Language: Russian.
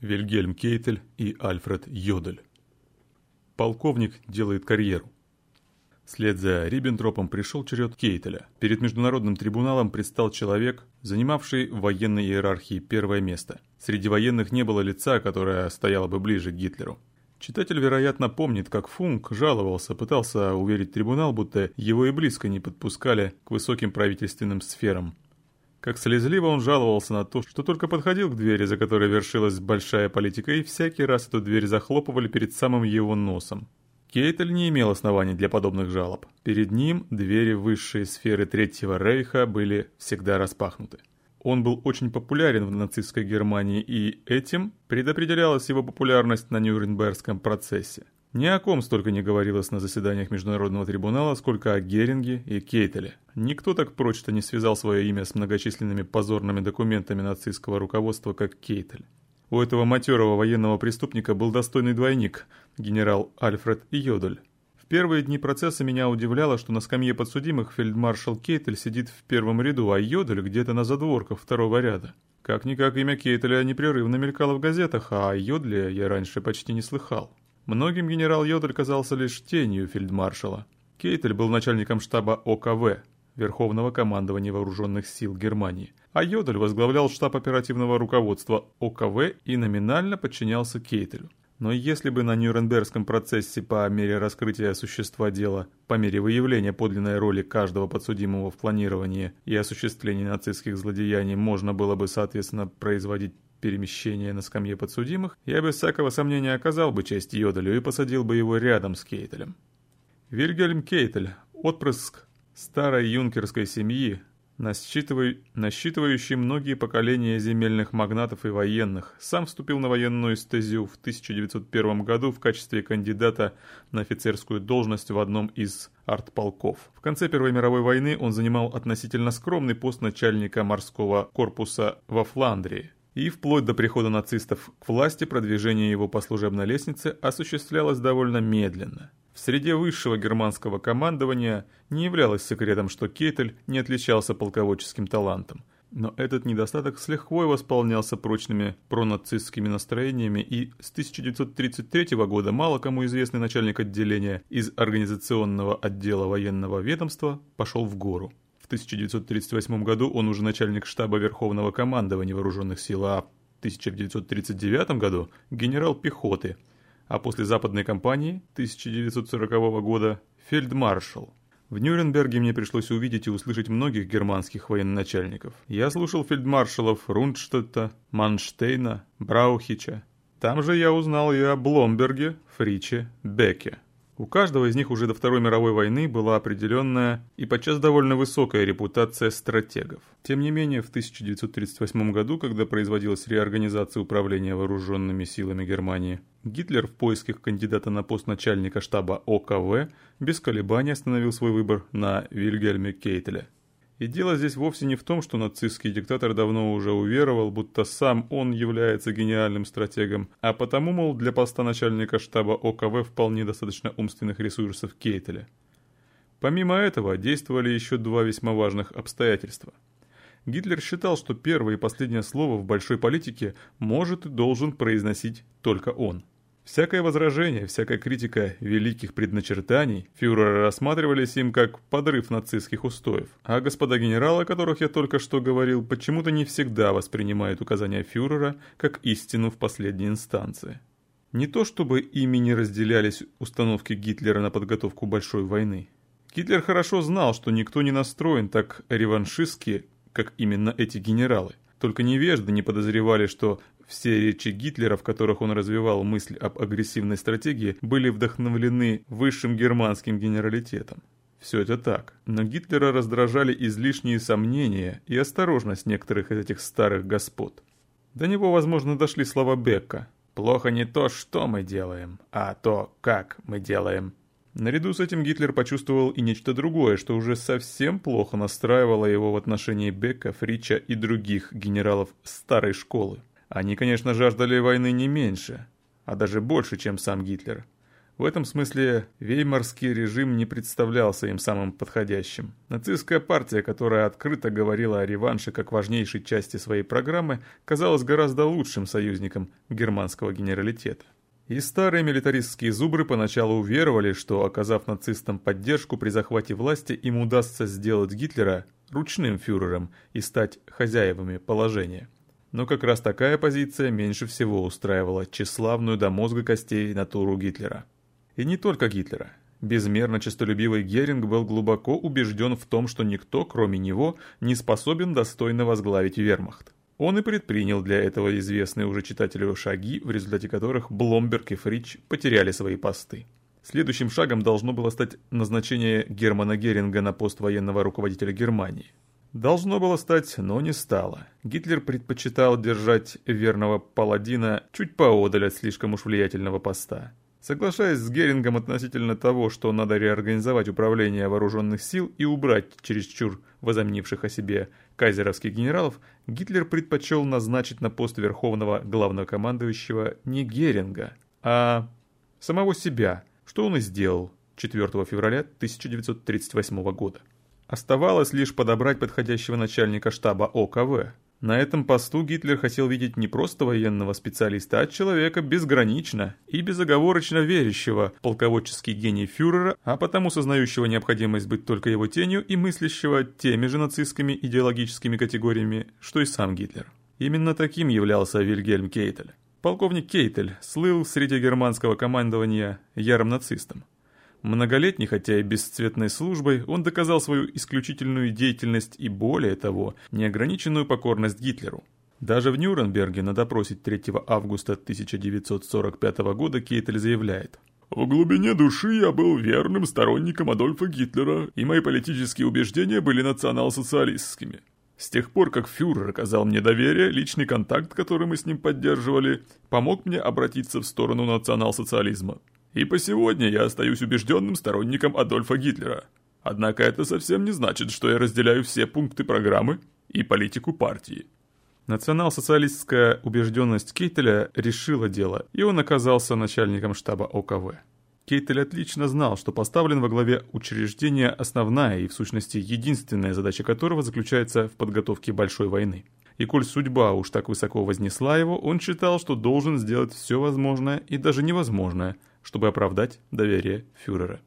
Вильгельм Кейтель и Альфред Йодель. Полковник делает карьеру. Вслед за Риббентропом пришел черед Кейтеля. Перед международным трибуналом предстал человек, занимавший в военной иерархии первое место. Среди военных не было лица, которое стояло бы ближе к Гитлеру. Читатель, вероятно, помнит, как Функ жаловался, пытался уверить трибунал, будто его и близко не подпускали к высоким правительственным сферам. Как слезливо он жаловался на то, что только подходил к двери, за которой вершилась большая политика, и всякий раз эту дверь захлопывали перед самым его носом. Кейтель не имел оснований для подобных жалоб. Перед ним двери высшей сферы Третьего Рейха были всегда распахнуты. Он был очень популярен в нацистской Германии, и этим предопределялась его популярность на Нюрнбергском процессе. Ни о ком столько не говорилось на заседаниях Международного трибунала, сколько о Геринге и Кейтеле. Никто так прочно не связал свое имя с многочисленными позорными документами нацистского руководства, как Кейтель. У этого матерого военного преступника был достойный двойник, генерал Альфред Йодель. В первые дни процесса меня удивляло, что на скамье подсудимых фельдмаршал Кейтель сидит в первом ряду, а Йодель где-то на задворках второго ряда. Как-никак имя Кейтеля непрерывно мелькало в газетах, а о Йодле я раньше почти не слыхал. Многим генерал Йодель казался лишь тенью фельдмаршала. Кейтель был начальником штаба ОКВ, Верховного командования Вооруженных сил Германии, а Йодель возглавлял штаб оперативного руководства ОКВ и номинально подчинялся Кейтелю. Но если бы на Нюрнбергском процессе по мере раскрытия существа дела, по мере выявления подлинной роли каждого подсудимого в планировании и осуществлении нацистских злодеяний можно было бы, соответственно, производить перемещение на скамье подсудимых, я без всякого сомнения оказал бы честь Йоделю и посадил бы его рядом с Кейтелем. Вильгельм Кейтель, отпрыск старой юнкерской семьи, насчитывай, насчитывающий многие поколения земельных магнатов и военных, сам вступил на военную стезию в 1901 году в качестве кандидата на офицерскую должность в одном из артполков. В конце Первой мировой войны он занимал относительно скромный пост начальника морского корпуса во Фландрии. И вплоть до прихода нацистов к власти продвижение его по служебной лестнице осуществлялось довольно медленно. В среде высшего германского командования не являлось секретом, что Кейтель не отличался полководческим талантом. Но этот недостаток с лихвой восполнялся прочными пронацистскими настроениями, и с 1933 года мало кому известный начальник отделения из организационного отдела военного ведомства пошел в гору. В 1938 году он уже начальник штаба Верховного командования Вооруженных сил, а в 1939 году генерал пехоты – а после западной кампании 1940 года фельдмаршал. В Нюрнберге мне пришлось увидеть и услышать многих германских военачальников. Я слушал фельдмаршалов Рундштадта, Манштейна, Браухича. Там же я узнал и о Бломберге, Фриче, Беке. У каждого из них уже до Второй мировой войны была определенная и подчас довольно высокая репутация стратегов. Тем не менее, в 1938 году, когда производилась реорганизация управления вооруженными силами Германии, Гитлер в поисках кандидата на пост начальника штаба ОКВ без колебаний остановил свой выбор на Вильгельме Кейтеле. И дело здесь вовсе не в том, что нацистский диктатор давно уже уверовал, будто сам он является гениальным стратегом, а потому, мол, для поста начальника штаба ОКВ вполне достаточно умственных ресурсов Кейтеля. Помимо этого, действовали еще два весьма важных обстоятельства. Гитлер считал, что первое и последнее слово в большой политике может и должен произносить только он – Всякое возражение, всякая критика великих предначертаний фюрера рассматривались им как подрыв нацистских устоев, а господа генералы, о которых я только что говорил, почему-то не всегда воспринимают указания фюрера как истину в последней инстанции. Не то чтобы ими не разделялись установки Гитлера на подготовку большой войны. Гитлер хорошо знал, что никто не настроен так реваншистски, как именно эти генералы. Только невежды не подозревали, что все речи Гитлера, в которых он развивал мысль об агрессивной стратегии, были вдохновлены высшим германским генералитетом. Все это так, но Гитлера раздражали излишние сомнения и осторожность некоторых из этих старых господ. До него, возможно, дошли слова Бекка. «Плохо не то, что мы делаем, а то, как мы делаем». Наряду с этим Гитлер почувствовал и нечто другое, что уже совсем плохо настраивало его в отношении Бека, Фрича и других генералов старой школы. Они, конечно, жаждали войны не меньше, а даже больше, чем сам Гитлер. В этом смысле веймарский режим не представлялся им самым подходящим. Нацистская партия, которая открыто говорила о реванше как важнейшей части своей программы, казалась гораздо лучшим союзником германского генералитета. И старые милитаристские зубры поначалу уверовали, что, оказав нацистам поддержку при захвате власти, им удастся сделать Гитлера ручным фюрером и стать хозяевами положения. Но как раз такая позиция меньше всего устраивала тщеславную до мозга костей натуру Гитлера. И не только Гитлера. Безмерно честолюбивый Геринг был глубоко убежден в том, что никто, кроме него, не способен достойно возглавить вермахт. Он и предпринял для этого известные уже читателю шаги, в результате которых Бломберг и Фрич потеряли свои посты. Следующим шагом должно было стать назначение Германа Геринга на пост военного руководителя Германии. Должно было стать, но не стало. Гитлер предпочитал держать верного паладина чуть поодаль от слишком уж влиятельного поста. Соглашаясь с Герингом относительно того, что надо реорганизовать управление вооруженных сил и убрать чересчур возомнивших о себе кайзеровских генералов, Гитлер предпочел назначить на пост верховного главнокомандующего не Геринга, а самого себя, что он и сделал 4 февраля 1938 года. Оставалось лишь подобрать подходящего начальника штаба ОКВ – на этом посту Гитлер хотел видеть не просто военного специалиста, а человека безгранично и безоговорочно верящего полководческий гений фюрера, а потому сознающего необходимость быть только его тенью и мыслящего теми же нацистскими идеологическими категориями, что и сам Гитлер. Именно таким являлся Вильгельм Кейтель. Полковник Кейтель слыл среди германского командования ярым нацистом. Многолетней, хотя и бесцветной службой, он доказал свою исключительную деятельность и, более того, неограниченную покорность Гитлеру. Даже в Нюрнберге на допросе 3 августа 1945 года Кейтель заявляет «В глубине души я был верным сторонником Адольфа Гитлера, и мои политические убеждения были национал-социалистскими. С тех пор, как фюрер оказал мне доверие, личный контакт, который мы с ним поддерживали, помог мне обратиться в сторону национал-социализма. И по сегодня я остаюсь убежденным сторонником Адольфа Гитлера. Однако это совсем не значит, что я разделяю все пункты программы и политику партии. Национал-социалистская убежденность Кейтеля решила дело, и он оказался начальником штаба ОКВ. Кейтель отлично знал, что поставлен во главе учреждения основная и, в сущности, единственная задача которого заключается в подготовке большой войны. И коль судьба уж так высоко вознесла его, он считал, что должен сделать все возможное и даже невозможное, чтобы оправдать доверие фюрера.